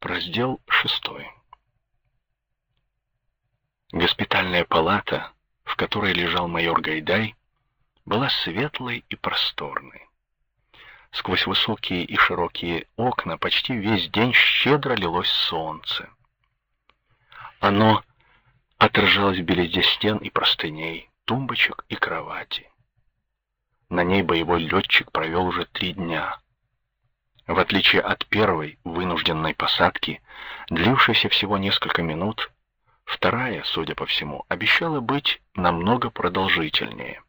Раздел шестой. Госпитальная палата, в которой лежал майор Гайдай, была светлой и просторной. Сквозь высокие и широкие окна почти весь день щедро лилось солнце. Оно отражалось в белизне стен и простыней, тумбочек и кровати. На ней боевой летчик провел уже три дня. В отличие от первой вынужденной посадки, длившейся всего несколько минут, вторая, судя по всему, обещала быть намного продолжительнее.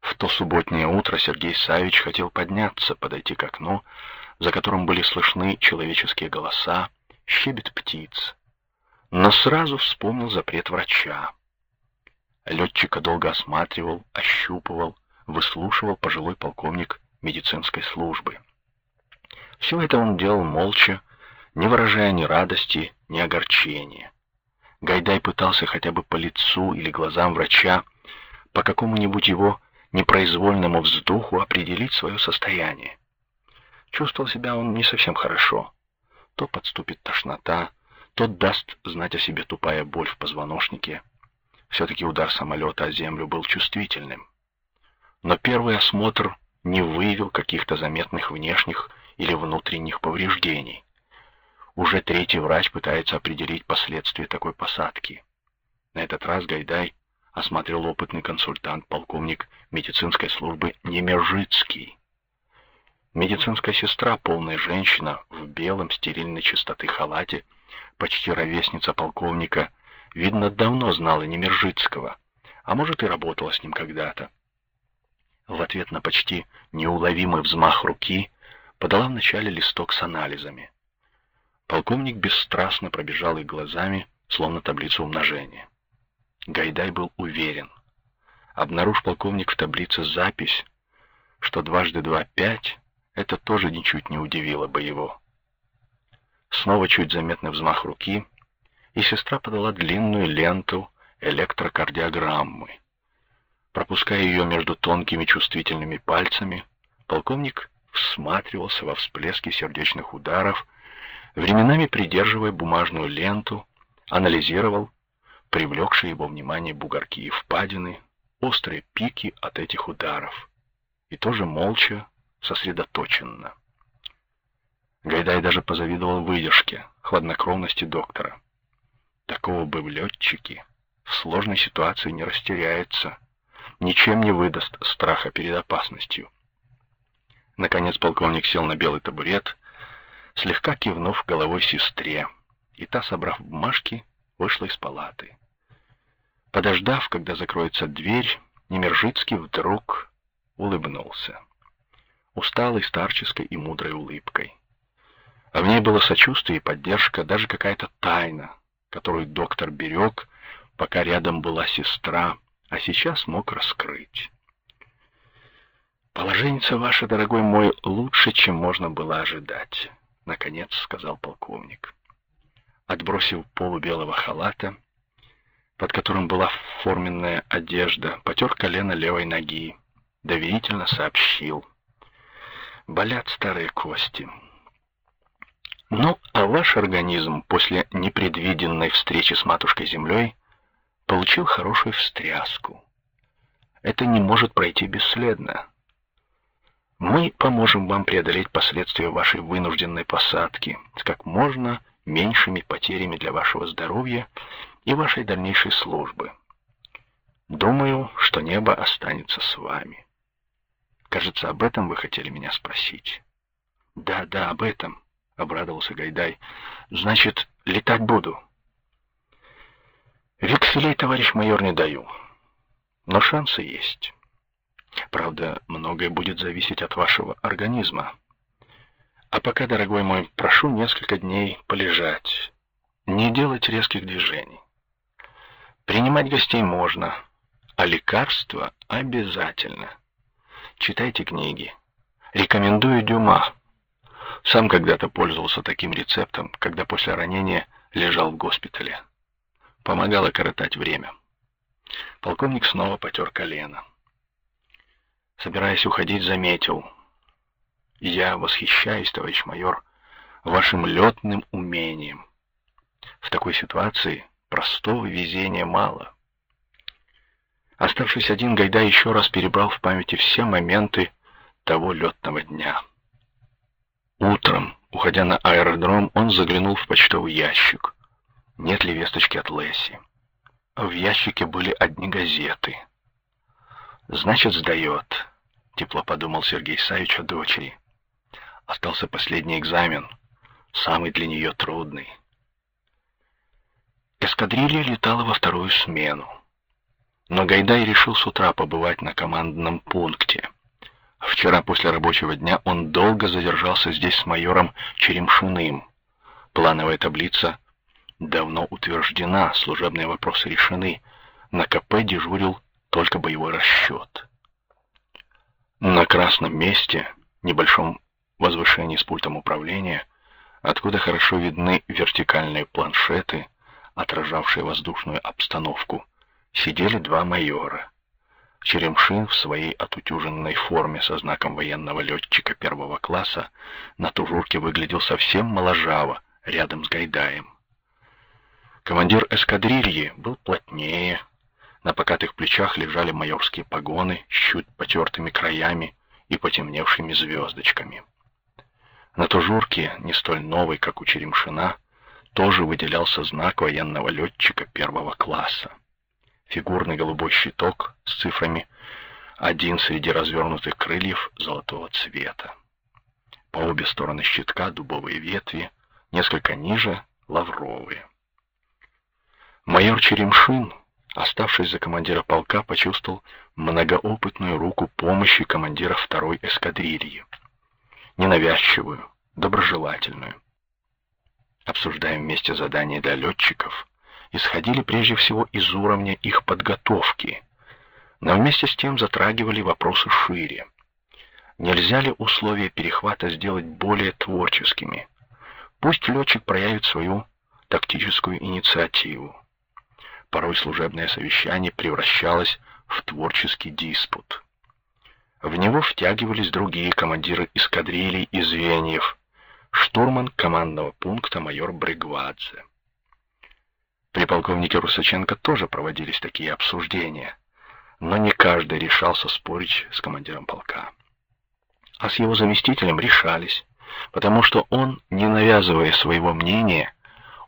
В то субботнее утро Сергей Савич хотел подняться, подойти к окну, за которым были слышны человеческие голоса, щебет птиц. Но сразу вспомнил запрет врача. Летчика долго осматривал, ощупывал, выслушивал пожилой полковник медицинской службы. Все это он делал молча, не выражая ни радости, ни огорчения. Гайдай пытался хотя бы по лицу или глазам врача, по какому-нибудь его непроизвольному вздоху определить свое состояние. Чувствовал себя он не совсем хорошо. То подступит тошнота, то даст знать о себе тупая боль в позвоночнике. Все-таки удар самолета о землю был чувствительным. Но первый осмотр не выявил каких-то заметных внешних или внутренних повреждений. Уже третий врач пытается определить последствия такой посадки. На этот раз Гайдай осмотрел опытный консультант, полковник медицинской службы Немержицкий. Медицинская сестра, полная женщина, в белом стерильной чистоты халате, почти ровесница полковника, видно, давно знала Немержицкого, а может и работала с ним когда-то. В ответ на почти неуловимый взмах руки подала вначале листок с анализами. Полковник бесстрастно пробежал их глазами, словно таблицу умножения. Гайдай был уверен. Обнаружив полковник в таблице запись, что дважды два — пять, это тоже ничуть не удивило бы его. Снова чуть заметный взмах руки, и сестра подала длинную ленту электрокардиограммы. Пропуская ее между тонкими чувствительными пальцами, полковник всматривался во всплески сердечных ударов, временами придерживая бумажную ленту, анализировал привлекшие его внимание бугорки и впадины, острые пики от этих ударов, и тоже молча, сосредоточенно. Гайдай даже позавидовал выдержке, хладнокровности доктора. Такого бы в летчике в сложной ситуации не растеряется, ничем не выдаст страха перед опасностью. Наконец полковник сел на белый табурет, слегка кивнув головой сестре, и та, собрав бумажки, вышла из палаты. Подождав, когда закроется дверь, Немержицкий вдруг улыбнулся. Усталой, старческой и мудрой улыбкой. А в ней было сочувствие и поддержка, даже какая-то тайна, которую доктор берег, пока рядом была сестра, а сейчас мог раскрыть. Положение ваше, дорогой мой, лучше, чем можно было ожидать, наконец сказал полковник. Отбросив полу белого халата, под которым была форменная одежда, потер колено левой ноги, доверительно сообщил: болят старые кости. Ну, а ваш организм после непредвиденной встречи с матушкой Землей получил хорошую встряску. Это не может пройти бесследно. Мы поможем вам преодолеть последствия вашей вынужденной посадки с как можно меньшими потерями для вашего здоровья и вашей дальнейшей службы. Думаю, что небо останется с вами. Кажется, об этом вы хотели меня спросить. Да, да, об этом, обрадовался Гайдай. Значит, летать буду. Векселей, товарищ майор, не даю. Но шансы есть. Правда, многое будет зависеть от вашего организма. А пока, дорогой мой, прошу несколько дней полежать, не делать резких движений. Принимать гостей можно, а лекарства обязательно. Читайте книги. Рекомендую Дюма. Сам когда-то пользовался таким рецептом, когда после ранения лежал в госпитале. Помогало коротать время. Полковник снова потер колено. Собираясь уходить, заметил. Я восхищаюсь, товарищ майор, вашим летным умением. В такой ситуации простого везения мало. Оставшись один, Гайда еще раз перебрал в памяти все моменты того летного дня. Утром, уходя на аэродром, он заглянул в почтовый ящик. Нет ли весточки от Лесси? В ящике были одни газеты. Значит, сдает, тепло подумал Сергей Савич о дочери. Остался последний экзамен, самый для нее трудный. Эскадрилья летала во вторую смену. Но Гайдай решил с утра побывать на командном пункте. Вчера после рабочего дня он долго задержался здесь с майором Черемшиным. Плановая таблица давно утверждена, служебные вопросы решены. На КП дежурил только боевой расчет. На красном месте, небольшом возвышении с пультом управления, откуда хорошо видны вертикальные планшеты, отражавшие воздушную обстановку, сидели два майора. Черемшин в своей отутюженной форме со знаком военного летчика первого класса на тужурке выглядел совсем моложаво, рядом с Гайдаем. Командир эскадрильи был плотнее, на покатых плечах лежали майорские погоны с чуть потертыми краями и потемневшими звездочками. На тужурке, не столь новой, как у Черемшина, тоже выделялся знак военного летчика первого класса. Фигурный голубой щиток с цифрами один среди развернутых крыльев золотого цвета. По обе стороны щитка дубовые ветви, несколько ниже — лавровые. Майор Черемшин, оставшись за командира полка, почувствовал многоопытную руку помощи командира второй эскадрильи. Ненавязчивую, доброжелательную обсуждая вместе задания для летчиков, исходили прежде всего из уровня их подготовки, но вместе с тем затрагивали вопросы шире. Нельзя ли условия перехвата сделать более творческими? Пусть летчик проявит свою тактическую инициативу. Порой служебное совещание превращалось в творческий диспут. В него втягивались другие командиры эскадрилей и звеньев, штурман командного пункта майор Бригвадзе. При полковнике Русаченко тоже проводились такие обсуждения, но не каждый решался спорить с командиром полка. А с его заместителем решались, потому что он, не навязывая своего мнения,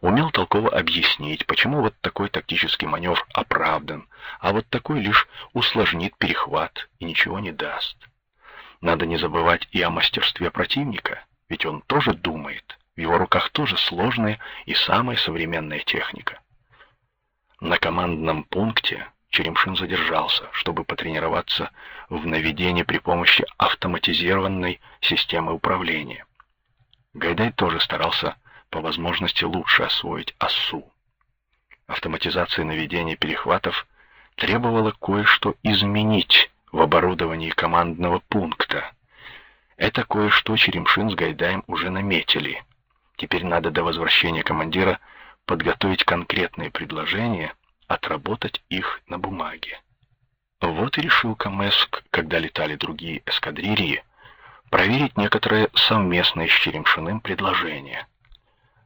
умел толково объяснить, почему вот такой тактический маневр оправдан, а вот такой лишь усложнит перехват и ничего не даст. Надо не забывать и о мастерстве противника, ведь он тоже думает, в его руках тоже сложная и самая современная техника. На командном пункте Черемшин задержался, чтобы потренироваться в наведении при помощи автоматизированной системы управления. Гайдай тоже старался по возможности лучше освоить ОСУ. Автоматизация наведения перехватов требовала кое-что изменить в оборудовании командного пункта, это кое-что Черемшин с Гайдаем уже наметили. Теперь надо до возвращения командира подготовить конкретные предложения, отработать их на бумаге. Вот и решил Камеск, когда летали другие эскадрильи, проверить некоторые совместные с Черемшиным предложения.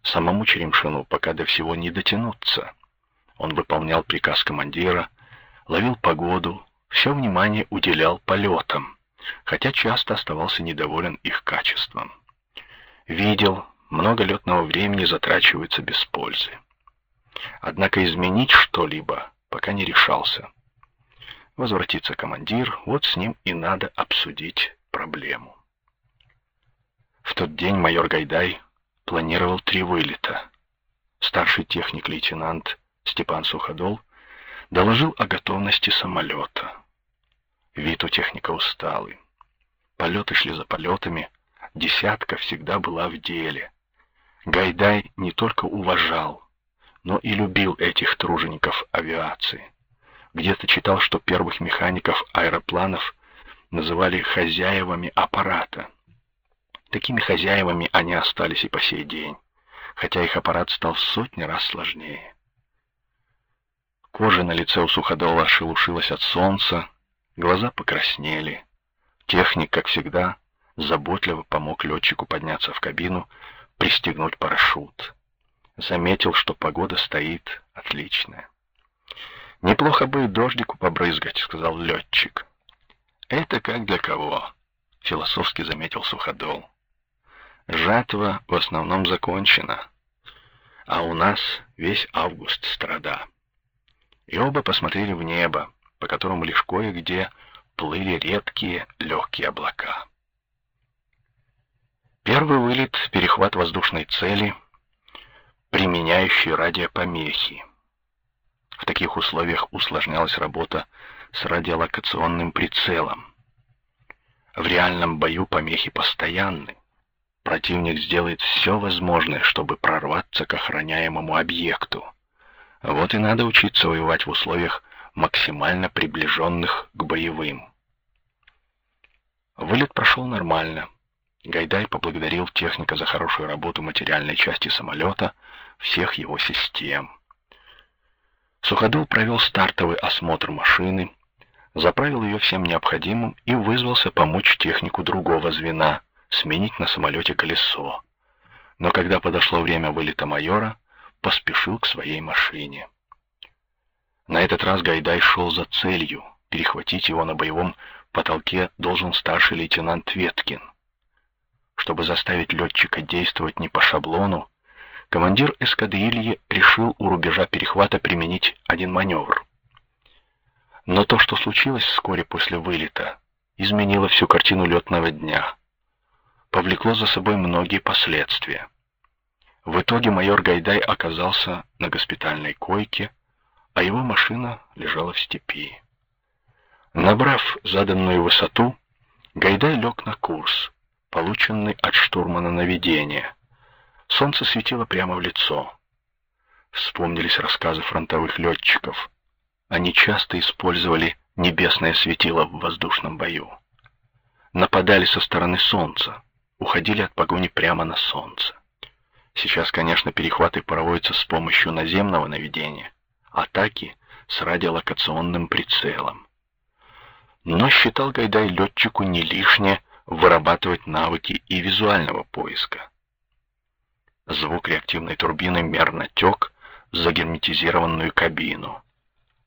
Самому Черемшину пока до всего не дотянуться. Он выполнял приказ командира, ловил погоду, все внимание уделял полетам хотя часто оставался недоволен их качеством. Видел, много летного времени затрачивается без пользы. Однако изменить что-либо пока не решался. Возвратится командир, вот с ним и надо обсудить проблему. В тот день майор Гайдай планировал три вылета. Старший техник-лейтенант Степан Суходол доложил о готовности самолета. Вид у техника усталый. Полеты шли за полетами, десятка всегда была в деле. Гайдай не только уважал, но и любил этих тружеников авиации. Где-то читал, что первых механиков аэропланов называли хозяевами аппарата. Такими хозяевами они остались и по сей день, хотя их аппарат стал в сотни раз сложнее. Кожа на лице у суходола шелушилась от солнца, Глаза покраснели. Техник, как всегда, заботливо помог летчику подняться в кабину, пристегнуть парашют. Заметил, что погода стоит отличная. «Неплохо бы дождику побрызгать», — сказал летчик. «Это как для кого?» — философски заметил Суходол. «Жатва в основном закончена, а у нас весь август страда». И оба посмотрели в небо, по которому лишь кое-где плыли редкие легкие облака. Первый вылет — перехват воздушной цели, применяющий радиопомехи. В таких условиях усложнялась работа с радиолокационным прицелом. В реальном бою помехи постоянны. Противник сделает все возможное, чтобы прорваться к охраняемому объекту. Вот и надо учиться воевать в условиях максимально приближенных к боевым. Вылет прошел нормально. Гайдай поблагодарил техника за хорошую работу материальной части самолета, всех его систем. Суходол провел стартовый осмотр машины, заправил ее всем необходимым и вызвался помочь технику другого звена сменить на самолете колесо. Но когда подошло время вылета майора, поспешил к своей машине. На этот раз Гайдай шел за целью. Перехватить его на боевом потолке должен старший лейтенант Веткин. Чтобы заставить летчика действовать не по шаблону, командир эскадрильи решил у рубежа перехвата применить один маневр. Но то, что случилось вскоре после вылета, изменило всю картину летного дня. Повлекло за собой многие последствия. В итоге майор Гайдай оказался на госпитальной койке, а его машина лежала в степи. Набрав заданную высоту, Гайдай лег на курс, полученный от штурмана наведения. Солнце светило прямо в лицо. Вспомнились рассказы фронтовых летчиков. Они часто использовали небесное светило в воздушном бою. Нападали со стороны солнца, уходили от погони прямо на солнце. Сейчас, конечно, перехваты проводятся с помощью наземного наведения, атаки с радиолокационным прицелом. Но считал Гайдай летчику не лишнее вырабатывать навыки и визуального поиска. Звук реактивной турбины мерно тек за герметизированную кабину.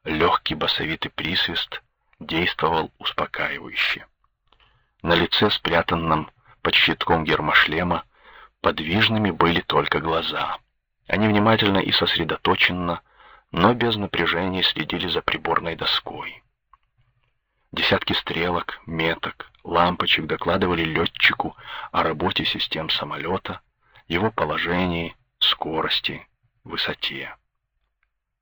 Легкий басовитый присвист действовал успокаивающе. На лице, спрятанном под щитком гермошлема, подвижными были только глаза. Они внимательно и сосредоточенно, но без напряжения следили за приборной доской. Десятки стрелок, меток, лампочек докладывали летчику о работе систем самолета, его положении, скорости, высоте.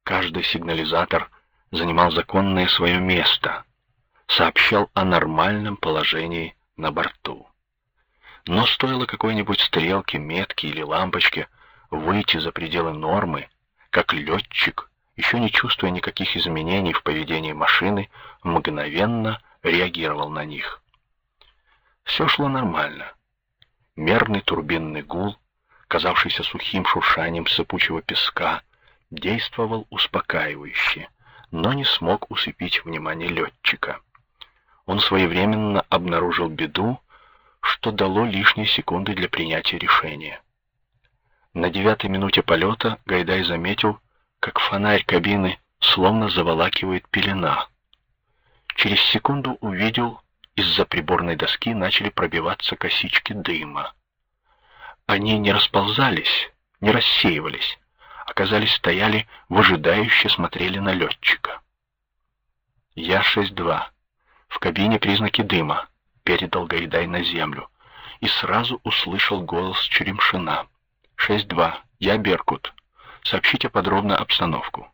Каждый сигнализатор занимал законное свое место, сообщал о нормальном положении на борту. Но стоило какой-нибудь стрелке, метке или лампочке выйти за пределы нормы, как летчик еще не чувствуя никаких изменений в поведении машины, мгновенно реагировал на них. Все шло нормально. Мерный турбинный гул, казавшийся сухим шуршанием сыпучего песка, действовал успокаивающе, но не смог усыпить внимание летчика. Он своевременно обнаружил беду, что дало лишние секунды для принятия решения. На девятой минуте полета Гайдай заметил, как фонарь кабины словно заволакивает пелена. Через секунду увидел, из-за приборной доски начали пробиваться косички дыма. Они не расползались, не рассеивались, оказались стояли, выжидающе смотрели на летчика. Я-62. В кабине признаки дыма. Передал Гайдай на землю. И сразу услышал голос Черемшина. 6-2. Я Беркут. Сообщите подробно обстановку.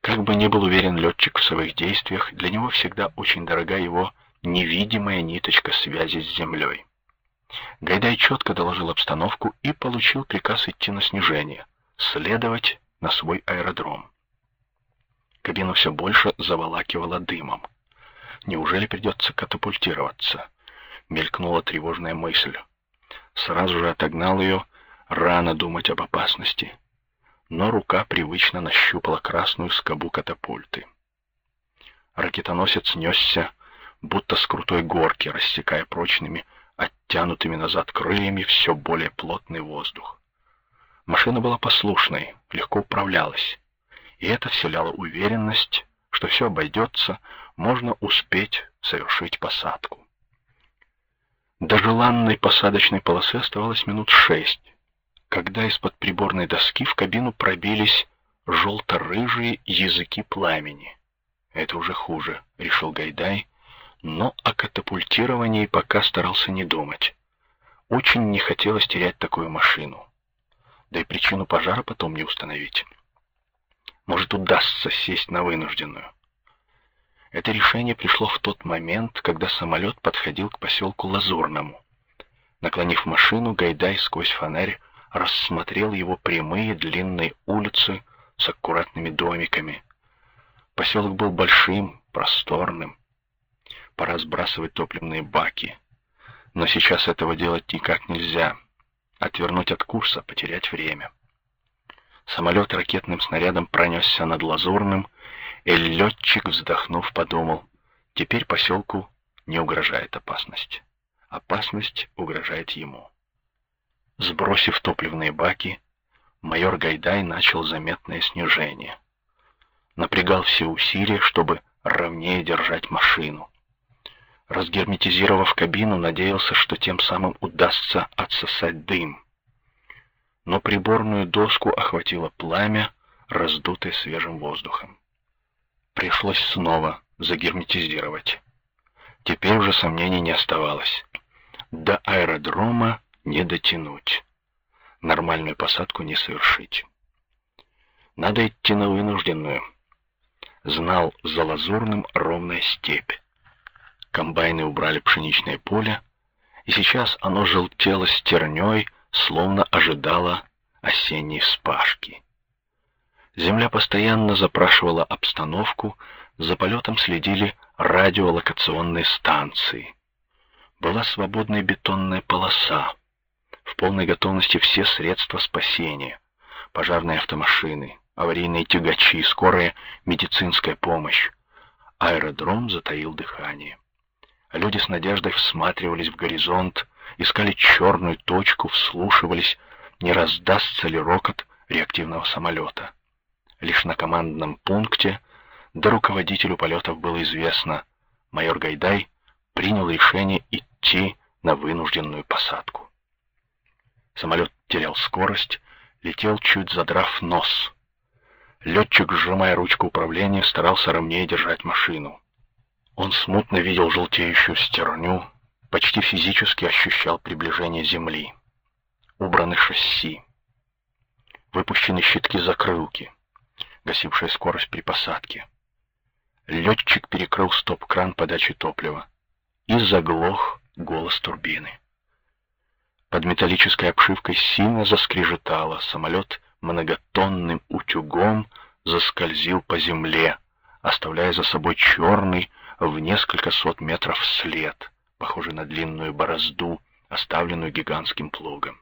Как бы ни был уверен летчик в своих действиях, для него всегда очень дорога его невидимая ниточка связи с землей. Гайдай четко доложил обстановку и получил приказ идти на снижение, следовать на свой аэродром. Кабину все больше заволакивало дымом. Неужели придется катапультироваться? Мелькнула тревожная мысль. Сразу же отогнал ее Рано думать об опасности. Но рука привычно нащупала красную скобу катапульты. Ракетоносец несся, будто с крутой горки, рассекая прочными оттянутыми назад крыльями все более плотный воздух. Машина была послушной, легко управлялась, и это вселяло уверенность, что все обойдется, можно успеть совершить посадку. До желанной посадочной полосы оставалось минут шесть, когда из-под приборной доски в кабину пробились желто-рыжие языки пламени. Это уже хуже, решил Гайдай, но о катапультировании пока старался не думать. Очень не хотелось терять такую машину. Да и причину пожара потом не установить. Может, удастся сесть на вынужденную. Это решение пришло в тот момент, когда самолет подходил к поселку Лазурному. Наклонив машину, Гайдай сквозь фонарь рассмотрел его прямые длинные улицы с аккуратными домиками. Поселок был большим, просторным. Пора сбрасывать топливные баки. Но сейчас этого делать никак нельзя. Отвернуть от курса, потерять время. Самолет ракетным снарядом пронесся над Лазурным, и летчик, вздохнув, подумал, теперь поселку не угрожает опасность. Опасность угрожает ему. Сбросив топливные баки, майор Гайдай начал заметное снижение. Напрягал все усилия, чтобы ровнее держать машину. Разгерметизировав кабину, надеялся, что тем самым удастся отсосать дым. Но приборную доску охватило пламя, раздутое свежим воздухом. Пришлось снова загерметизировать. Теперь уже сомнений не оставалось. До аэродрома не дотянуть. Нормальную посадку не совершить. Надо идти на вынужденную. Знал за лазурным ровная степь. Комбайны убрали пшеничное поле, и сейчас оно желтело стерней, словно ожидало осенней вспашки. Земля постоянно запрашивала обстановку, за полетом следили радиолокационные станции. Была свободная бетонная полоса, в полной готовности все средства спасения: пожарные автомашины, аварийные тягачи, скорая медицинская помощь. Аэродром затаил дыхание. Люди с надеждой всматривались в горизонт, искали черную точку, вслушивались, не раздастся ли рокот реактивного самолета. Лишь на командном пункте до руководителю полетов было известно, майор Гайдай принял решение идти на вынужденную посадку. Самолет терял скорость, летел чуть задрав нос. Летчик, сжимая ручку управления, старался ровнее держать машину. Он смутно видел желтеющую стерню, почти физически ощущал приближение земли. Убраны шасси, выпущены щитки закрылки, гасившая скорость при посадке. Летчик перекрыл стоп-кран подачи топлива и заглох голос турбины. Под металлической обшивкой сильно заскрежетало, самолет многотонным утюгом заскользил по земле, оставляя за собой черный в несколько сот метров след, похожий на длинную борозду, оставленную гигантским плугом.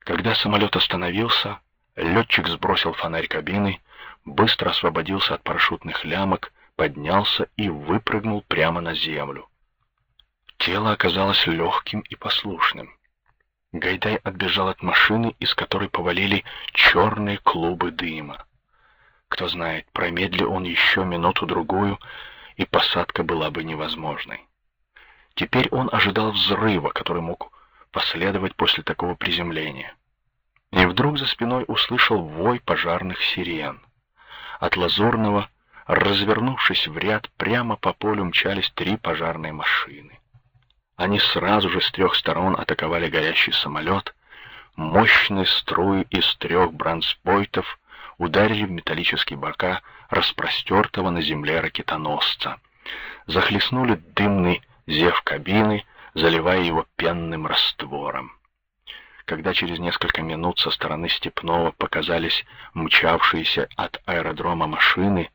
Когда самолет остановился, летчик сбросил фонарь кабины, быстро освободился от парашютных лямок, поднялся и выпрыгнул прямо на землю. Тело оказалось легким и послушным. Гайдай отбежал от машины, из которой повалили черные клубы дыма. Кто знает, промедли он еще минуту-другую, и посадка была бы невозможной. Теперь он ожидал взрыва, который мог последовать после такого приземления. И вдруг за спиной услышал вой пожарных сирен. От Лазурного, развернувшись в ряд, прямо по полю мчались три пожарные машины. Они сразу же с трех сторон атаковали горящий самолет. Мощные струи из трех бронспойтов ударили в металлические бока распростертого на земле ракетоносца. Захлестнули дымный зев кабины, заливая его пенным раствором. Когда через несколько минут со стороны Степного показались мчавшиеся от аэродрома машины,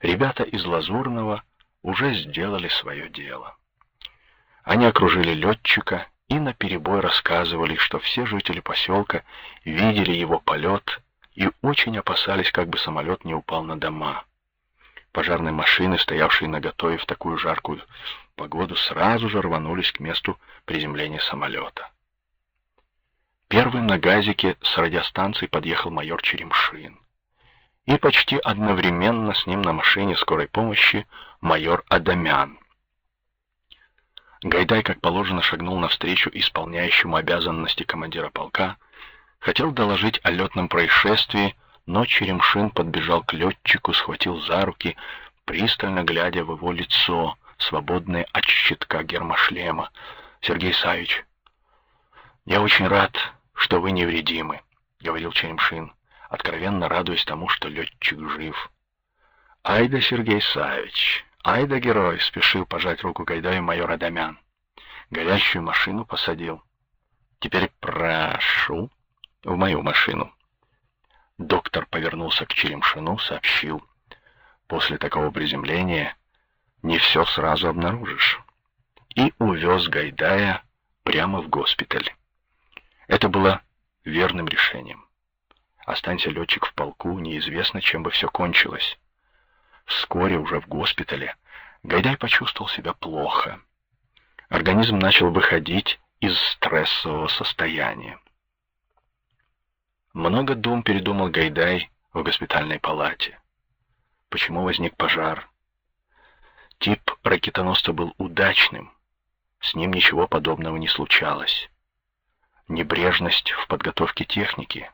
ребята из Лазурного уже сделали свое дело. Они окружили летчика и наперебой рассказывали, что все жители поселка видели его полет и очень опасались, как бы самолет не упал на дома. Пожарные машины, стоявшие на готове в такую жаркую погоду, сразу же рванулись к месту приземления самолета. Первым на газике с радиостанции подъехал майор Черемшин. И почти одновременно с ним на машине скорой помощи майор Адамян. Гайдай, как положено, шагнул навстречу исполняющему обязанности командира полка, хотел доложить о летном происшествии, но Черемшин подбежал к летчику, схватил за руки, пристально глядя в его лицо, свободное от щитка гермошлема. «Сергей Савич, я очень рад, что вы невредимы», — говорил Черемшин, откровенно радуясь тому, что летчик жив. «Ай да, Сергей Савич, ай да герой!» — спешил пожать руку Гайдаю майор Адамян. Горящую машину посадил. «Теперь прошу в мою машину». Доктор повернулся к Черемшину, сообщил. После такого приземления не все сразу обнаружишь. И увез Гайдая прямо в госпиталь. Это было верным решением. Останься летчик в полку, неизвестно, чем бы все кончилось. Вскоре, уже в госпитале, Гайдай почувствовал себя плохо. Организм начал выходить из стрессового состояния. Много дум передумал Гайдай в госпитальной палате. Почему возник пожар? Тип ракетоносца был удачным. С ним ничего подобного не случалось. Небрежность в подготовке техники.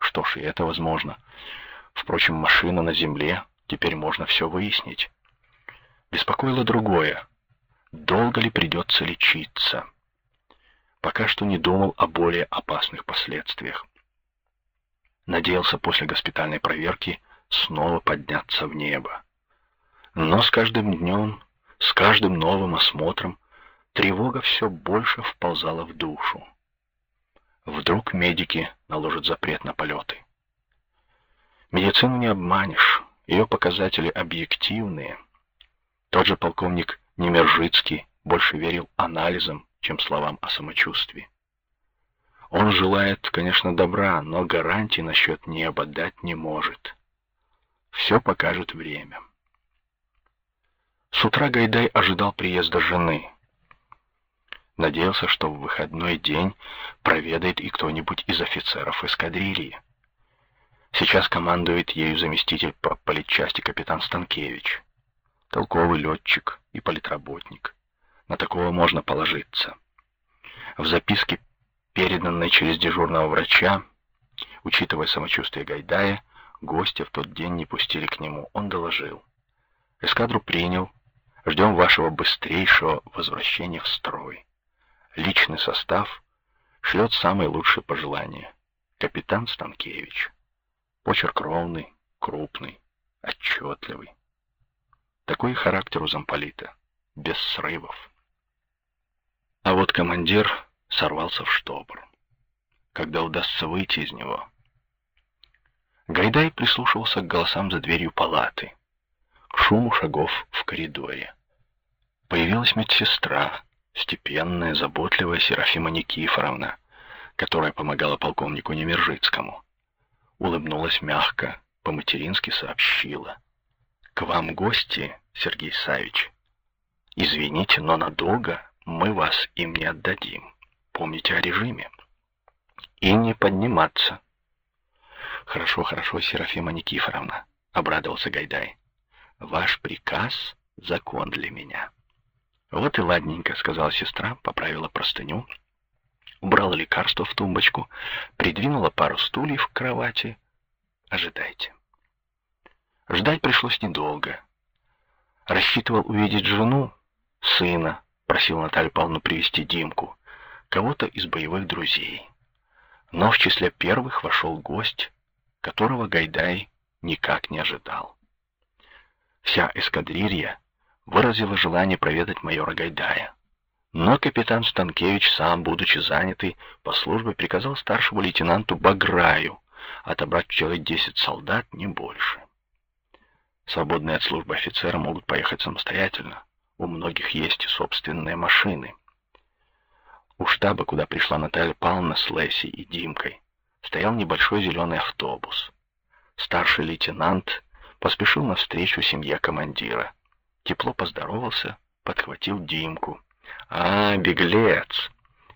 Что ж, и это возможно. Впрочем, машина на земле, теперь можно все выяснить. Беспокоило другое. Долго ли придется лечиться? Пока что не думал о более опасных последствиях. Надеялся после госпитальной проверки снова подняться в небо. Но с каждым днем, с каждым новым осмотром, тревога все больше вползала в душу. Вдруг медики наложат запрет на полеты. Медицину не обманешь, ее показатели объективные. Тот же полковник Немержицкий больше верил анализам, чем словам о самочувствии. Он желает, конечно, добра, но гарантий насчет неба дать не может. Все покажет время. С утра Гайдай ожидал приезда жены. Надеялся, что в выходной день проведает и кто-нибудь из офицеров эскадрильи. Сейчас командует ею заместитель по политчасти капитан Станкевич. Толковый летчик и политработник. На такого можно положиться. В записке переданной через дежурного врача, учитывая самочувствие Гайдая, гостя в тот день не пустили к нему. Он доложил. Эскадру принял. Ждем вашего быстрейшего возвращения в строй. Личный состав шлет самые лучшие пожелания. Капитан Станкевич. Почерк ровный, крупный, отчетливый. Такой характер у замполита, без срывов. А вот командир сорвался в штопор. Когда удастся выйти из него? Гайдай прислушивался к голосам за дверью палаты, к шуму шагов в коридоре. Появилась медсестра, степенная, заботливая Серафима Никифоровна, которая помогала полковнику Немержицкому. Улыбнулась мягко, по-матерински сообщила. «К вам гости, Сергей Савич. Извините, но надолго мы вас им не отдадим». Помните о режиме. И не подниматься. Хорошо, хорошо, Серафима Никифоровна, обрадовался Гайдай. Ваш приказ — закон для меня. Вот и ладненько, сказала сестра, поправила простыню, убрала лекарство в тумбочку, придвинула пару стульев к кровати. Ожидайте. Ждать пришлось недолго. Рассчитывал увидеть жену, сына, просил Наталью Павловну привести Димку кого-то из боевых друзей. Но в числе первых вошел гость, которого Гайдай никак не ожидал. Вся эскадрилья выразила желание проведать майора Гайдая. Но капитан Станкевич, сам будучи занятый по службе, приказал старшему лейтенанту Баграю отобрать человек десять солдат, не больше. Свободные от службы офицеры могут поехать самостоятельно. У многих есть собственные машины. У штаба, куда пришла Наталья Павловна с Леси и Димкой, стоял небольшой зеленый автобус. Старший лейтенант поспешил навстречу семье командира. Тепло поздоровался, подхватил Димку. «А, беглец!»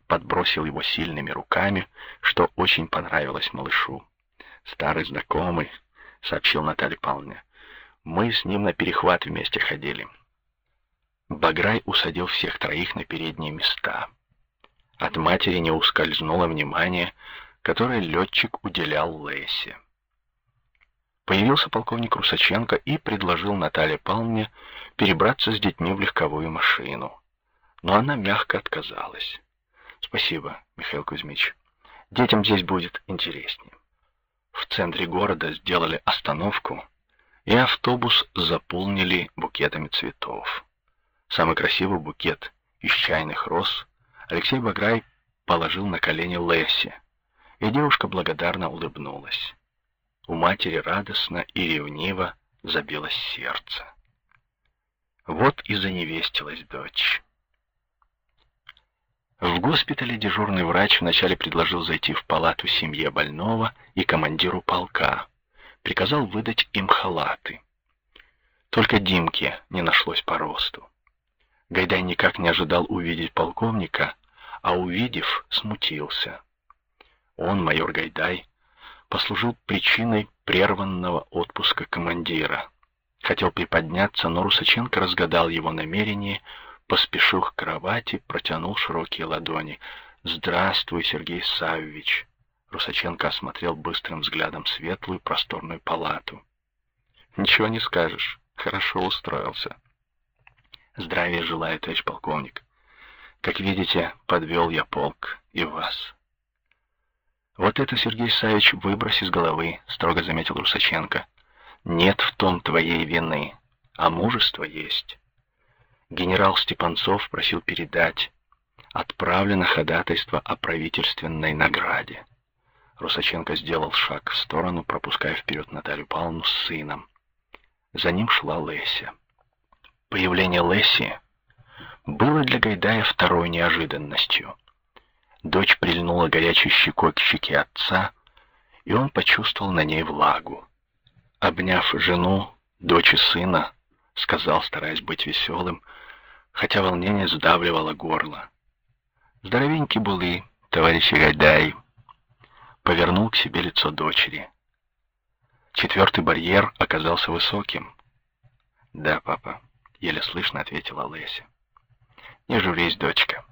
Подбросил его сильными руками, что очень понравилось малышу. «Старый знакомый», — сообщил Наталья Павловна. «Мы с ним на перехват вместе ходили». Баграй усадил всех троих на передние места. От матери не ускользнуло внимание, которое летчик уделял Лесе. Появился полковник Русаченко и предложил Наталье Павловне перебраться с детьми в легковую машину. Но она мягко отказалась. «Спасибо, Михаил Кузьмич. Детям здесь будет интереснее». В центре города сделали остановку, и автобус заполнили букетами цветов. Самый красивый букет из чайных роз Алексей Баграй положил на колени Лесси, и девушка благодарно улыбнулась. У матери радостно и ревниво забилось сердце. Вот и заневестилась дочь. В госпитале дежурный врач вначале предложил зайти в палату семье больного и командиру полка. Приказал выдать им халаты. Только Димке не нашлось по росту. Гайдай никак не ожидал увидеть полковника, а увидев, смутился. Он, майор Гайдай, послужил причиной прерванного отпуска командира. Хотел приподняться, но Русаченко разгадал его намерение, поспешил к кровати, протянул широкие ладони. «Здравствуй, Сергей Саввич!» Русаченко осмотрел быстрым взглядом светлую просторную палату. «Ничего не скажешь. Хорошо устроился. Здравия желаю, товарищ полковник. Как видите, подвел я полк и вас. Вот это, Сергей Савич, выбрось из головы, строго заметил Русаченко. Нет в том твоей вины, а мужество есть. Генерал Степанцов просил передать. Отправлено ходатайство о правительственной награде. Русаченко сделал шаг в сторону, пропуская вперед Наталью Павловну с сыном. За ним шла Леся. Появление Лесси было для Гайдая второй неожиданностью. Дочь прильнула горячей щекой к щеке отца, и он почувствовал на ней влагу. Обняв жену, дочь и сына, сказал, стараясь быть веселым, хотя волнение сдавливало горло. Здоровенький был и товарищ Гайдай. Повернул к себе лицо дочери. Четвертый барьер оказался высоким. «Да, папа», еле слышно ответила Леся. Не журись, дочка.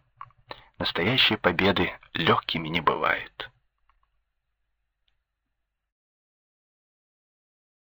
Настоящие победы легкими не бывают.